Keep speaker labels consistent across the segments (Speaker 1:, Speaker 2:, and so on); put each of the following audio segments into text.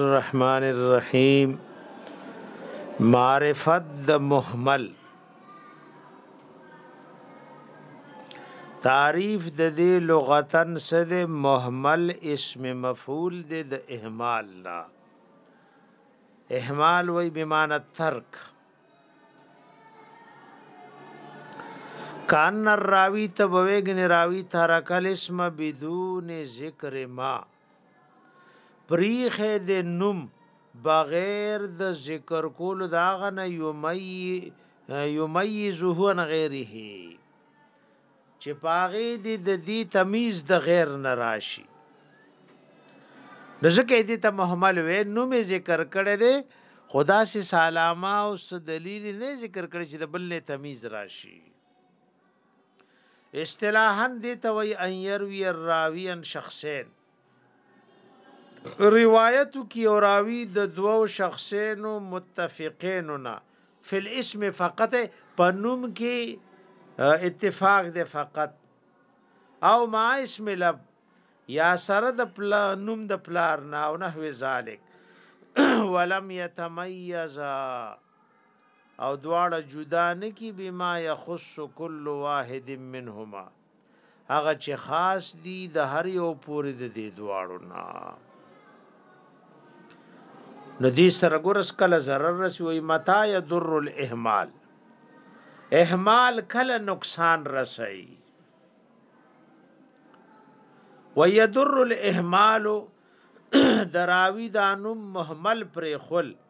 Speaker 1: الرحمن الرحیم معرفت د محمل تعریف د دې لغتن سد محمل اسم مفعول د د اهمال لا اهمال وی بمانه ترک کان الراوی تبویګن راوی ترکل اسم بدون ذکر ما پریخه د نوم بغیر د ذکر کول دا غن یمیزه عن غیره چې پاغه د دې تمیز د غیر نراشی ځکه دې ته محمل وې نوم ذکر کړي دي خدا سي سلامه او دلیل نه ذکر کړي چې د بل نه تمیز راشي اصطلاحا دې ته وایي ان يروي الراوي ان شخصين روایت کی او راوی د دوو شخصین متفقین نه فل اسم فقط پنوم کی اتفاق ده فقط او ما اسم لب یا سره د پلا نوم د پلار نه او نحو ذالک ولم يتميزا او دواړه جدا نه کی بما يخص كل واحد منهما هغه چې خاص دي د هر یو پورې د دې دواړو نه ندی سرګورس کله zarar رسی وي متا يضر الاهمال اهمال کله نقصان رسي ويضر الاهمال دراوی دانو مهمل پر خل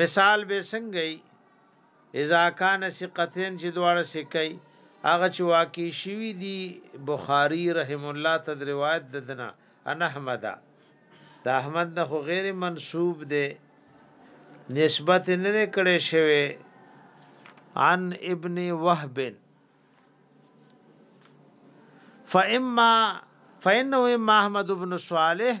Speaker 1: مثال به څنګه اذا کان ثقتين چې دواړه سکي هغه چې واقع شوی دی بخاری رحم الله ته روایت ددنه ان احمد د احمد نه خو غیر منسوب دی نسبت نه کړي شوی عن ابن وهب فاما فانه اما احمد بن صالح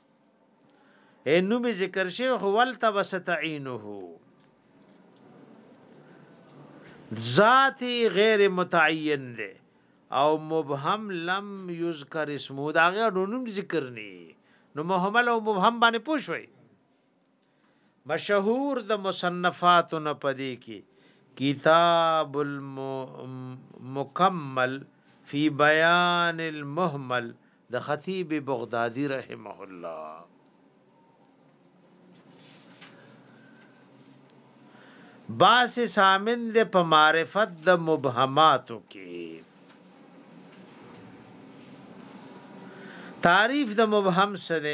Speaker 1: اے نوم ذکر شی خو ولته وستعینه ذاتی غیر متعین دی او مبهم لم یذکر اسمه دا غیر نوم ذکر نی نو مهمل او مبهم باندې پوښوي مشهور د مصنفاتو نه پدې کې کتاب المکمل فی بیان المهمل د خطیب بغدادي رحمه الله باس سامن د په معرفت د مبهماتو کې تعریف د مبهم سره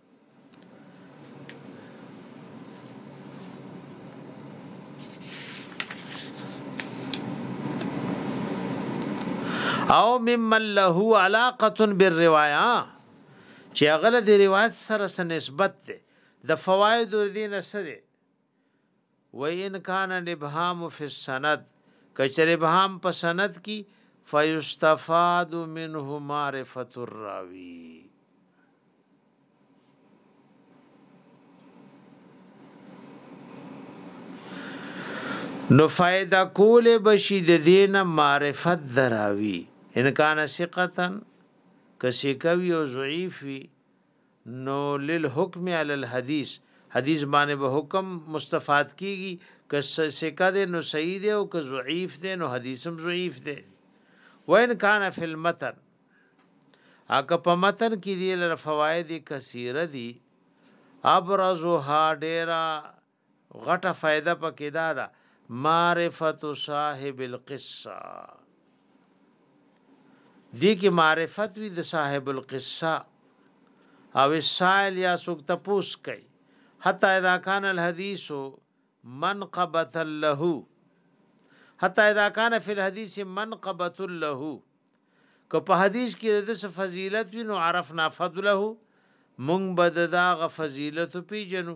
Speaker 1: او ممن له علاقه بالروايه چې هغه د روایت سره سره نسبت ده د فواید دینه سره و ان کان الابهام فی السند کچر ابهام په سند کی فیستفاد منه معرفت الراوی نو فائدہ کول بشی د دین معرفت دراوی ان کان ثقتن کسی کوي او ضعیف وي نو للحکم علی الحدیث حدیث باندې به حکم مستفاد کیږي که سکه ده نو صحیح ده او که ضعیف ده نو حدیث هم ضعیف ده وان کان فی المتن اګه په متن کې دی لر فواید کثیره دی ابرزها ډیرا غټه فائده پکې دا ده معرفت صاحب القصه دې کې معرفت وي د صاحب القصه او السائل یا سوک تپوس کوي حتی اذا کان الحدیث منقبت له حتی اذا کان فی الحدیث منقبت له که په حدیث کې د څه فضیلت وینو عرفنا فضله مونږ بد دا غ فضیلت پی جنو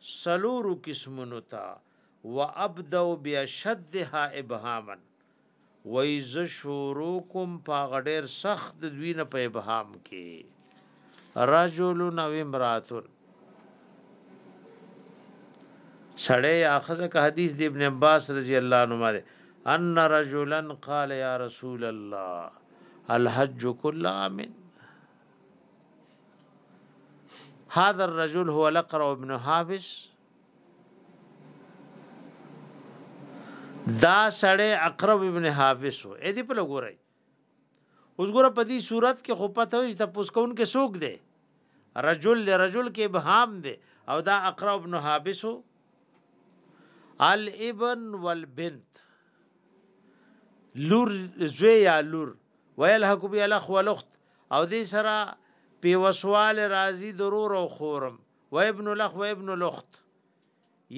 Speaker 1: څلورو قسمونو ته وابدأ باشدها ابهاما وای ز شروع کوم په ډیر سخت دوی نه په ابهام کې رجل او امراتن سړی یا خزه که حدیث دی ابن عباس رضی الله عنهما دی ان رجلا قال یا رسول الله الحج كل عام هذا الرجل هو لقرا ابن حابس دا سړی اقرب ابن حابس و اې دې په لګورای اوس ګوره په دې صورت کې خو پته وي چې تاسو کون کې سوق دی رجل لرجل کې ابهام دی او دا اقرا ابن حابس الابن والبنت لور زوی یا لور ویل حکو بی الاخ والاخت او دې سره پيوسواله راځي د رور او خورم و ابن الاخ و ابن الاخت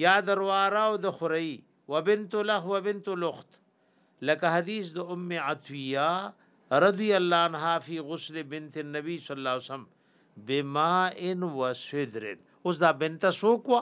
Speaker 1: یا درواره او د خوري و بنت الاخ و بنت الاخت لکه حدیث د ام عطیه رضی الله عنها فی غسل بنت النبی صلی الله علیه وسلم بماء وسدر اوس دا بنت سوکوا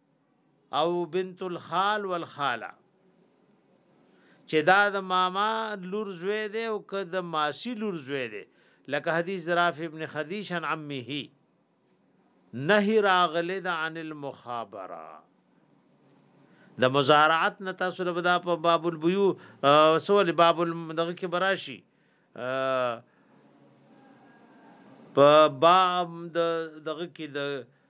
Speaker 1: او بنت الخال والخاله چې دا د ماما لور زوی دی او که د ماسی لور زوی دی لکه حدیث رافع ابن خدیش عن عمه نهی راغلی د عن المخابره د مزارعت نه تاسو له بدا په باب البيو سول باب دغه کې براشي په باب د دغه کې د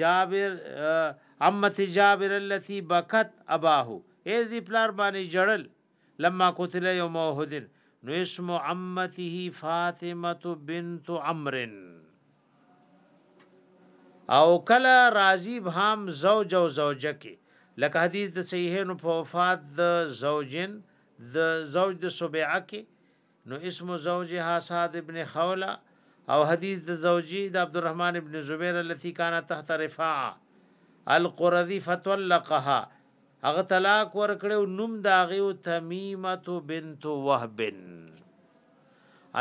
Speaker 1: جابر امت جابر التي بکت اباه اې دې پلار باندې جړل لما قتل يوم احد نو اسم امته فاطمه بنت عمرو او کله راضی بهام زوج او زوجه کې لکه حدیث د صحیحین په وفات د زوجین د زوج د سبعه کې نو اسم زوجها سعد ابن خوله او حدیث د زوجی د عبدالرحمن ابن زبیر التي كان تحت رفاعه القرذي فتولقها هغه طلاق ورکړو نوم دا غيو تميمه بنت وهب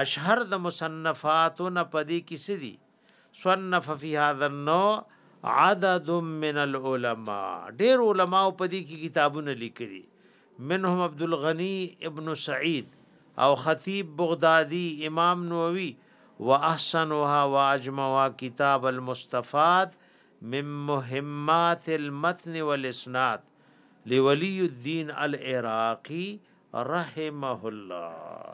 Speaker 1: اشهر د مصنفاتو نه پدی کسی دی صنف فی هذا النوع عدد من العلماء ډیر علماء په دې کې کتابونه لیکلي منهم عبد الغنی ابن سعید او خطیب بغدادی امام نووي واحسنها واجمعها کتاب المستفاد من مهمات المتن والاسناد لولی الدین العراقی رحمه الله